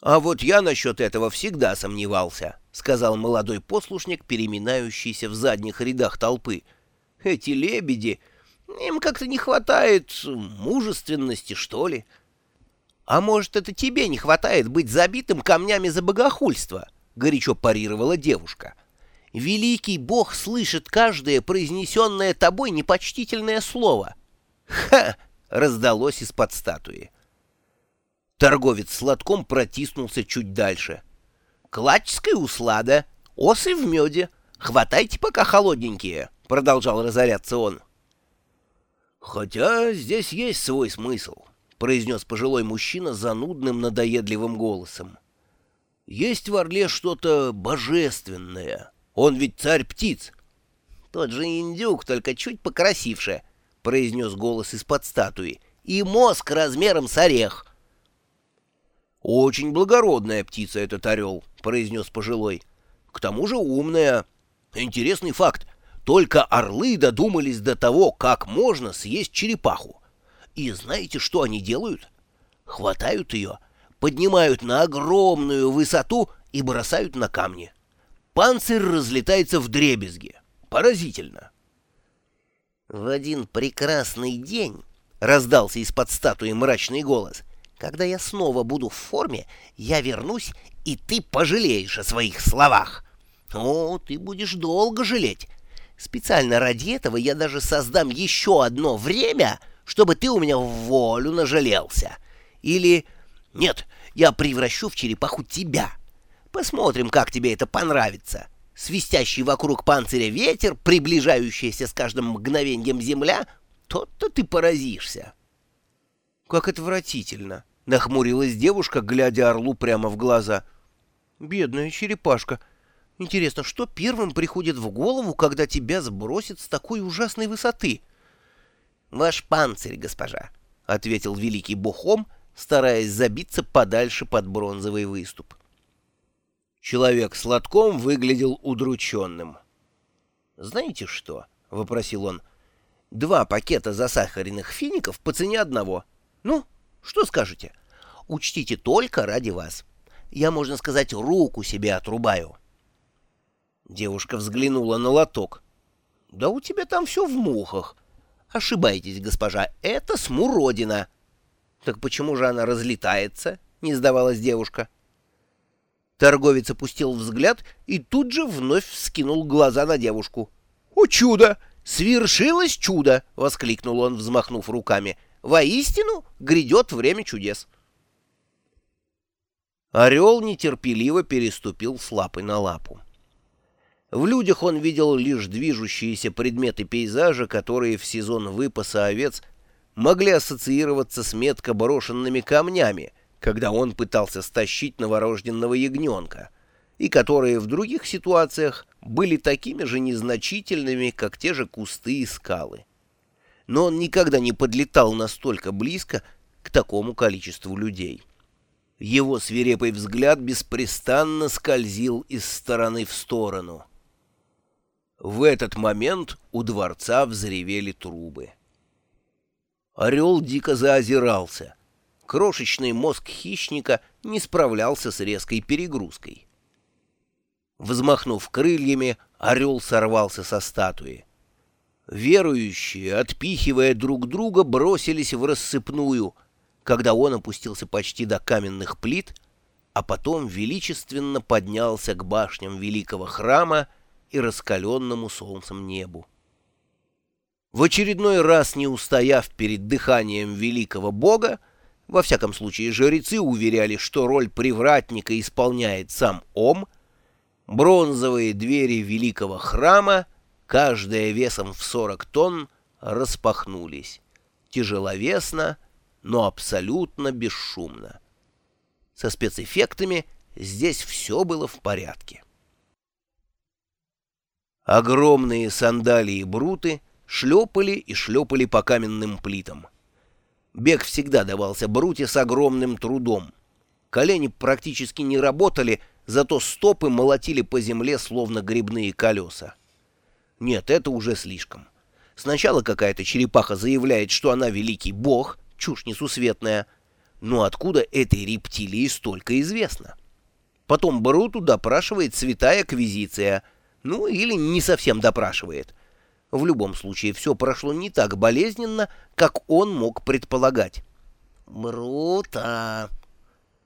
«А вот я насчет этого всегда сомневался», — сказал молодой послушник, переминающийся в задних рядах толпы. «Эти лебеди, им как-то не хватает мужественности, что ли». «А может, это тебе не хватает быть забитым камнями за богохульство?» — горячо парировала девушка. «Великий Бог слышит каждое произнесенное тобой непочтительное слово». «Ха!» — раздалось из-под статуи. Торговец сладком протиснулся чуть дальше. «Клачская услада, осы в меде. Хватайте пока холодненькие», — продолжал разоряться он. «Хотя здесь есть свой смысл», — произнес пожилой мужчина занудным надоедливым голосом. «Есть в Орле что-то божественное. Он ведь царь птиц». «Тот же индюк, только чуть покрасивше», — произнес голос из-под статуи. «И мозг размером с орех». «Очень благородная птица этот орел», — произнес пожилой. «К тому же умная. Интересный факт. Только орлы додумались до того, как можно съесть черепаху. И знаете, что они делают? Хватают ее, поднимают на огромную высоту и бросают на камни. Панцирь разлетается в дребезги. Поразительно». «В один прекрасный день», — раздался из-под статуи мрачный голос, когда я снова буду в форме, я вернусь, и ты пожалеешь о своих словах. О, ты будешь долго жалеть. Специально ради этого я даже создам еще одно время, чтобы ты у меня в волю нажалелся. Или... Нет, я превращу в черепаху тебя. Посмотрим, как тебе это понравится. Свистящий вокруг панциря ветер, приближающаяся с каждым мгновением земля, тот-то ты поразишься. Как отвратительно! Нахмурилась девушка, глядя орлу прямо в глаза. «Бедная черепашка. Интересно, что первым приходит в голову, когда тебя сбросит с такой ужасной высоты?» «Ваш панцирь, госпожа», — ответил великий бухом, стараясь забиться подальше под бронзовый выступ. Человек с лотком выглядел удрученным. «Знаете что?» — вопросил он. «Два пакета засахаренных фиников по цене одного. Ну, что скажете? Учтите только ради вас. Я, можно сказать, руку себе отрубаю. Девушка взглянула на лоток. Да у тебя там все в мухах. Ошибаетесь, госпожа, это смуродина. Так почему же она разлетается? Не сдавалась девушка. Торговец опустил взгляд и тут же вновь вскинул глаза на девушку. «О чудо! Свершилось чудо!» — воскликнул он, взмахнув руками. «Воистину грядет время чудес!» Орел нетерпеливо переступил с лапы на лапу. В людях он видел лишь движущиеся предметы пейзажа, которые в сезон выпаса овец могли ассоциироваться с метко брошенными камнями, когда он пытался стащить новорожденного ягненка, и которые в других ситуациях были такими же незначительными, как те же кусты и скалы. Но он никогда не подлетал настолько близко к такому количеству людей. Его свирепый взгляд беспрестанно скользил из стороны в сторону. В этот момент у дворца взревели трубы. Орел дико заозирался. Крошечный мозг хищника не справлялся с резкой перегрузкой. Взмахнув крыльями, орел сорвался со статуи. Верующие, отпихивая друг друга, бросились в рассыпную — когда он опустился почти до каменных плит, а потом величественно поднялся к башням великого храма и раскаленному солнцем небу. В очередной раз не устояв перед дыханием великого бога, во всяком случае жрецы уверяли, что роль привратника исполняет сам Ом, бронзовые двери великого храма, каждая весом в 40 тонн, распахнулись. Тяжеловесно, но абсолютно бесшумно. Со спецэффектами здесь все было в порядке. Огромные сандалии Бруты шлепали и шлепали по каменным плитам. Бег всегда давался Бруте с огромным трудом. Колени практически не работали, зато стопы молотили по земле, словно грибные колеса. Нет, это уже слишком. Сначала какая-то черепаха заявляет, что она великий бог — чушь несусветная. Но откуда этой рептилии столько известно? Потом Бруту допрашивает святая Квизиция, ну или не совсем допрашивает. В любом случае, все прошло не так болезненно, как он мог предполагать. «Брута!»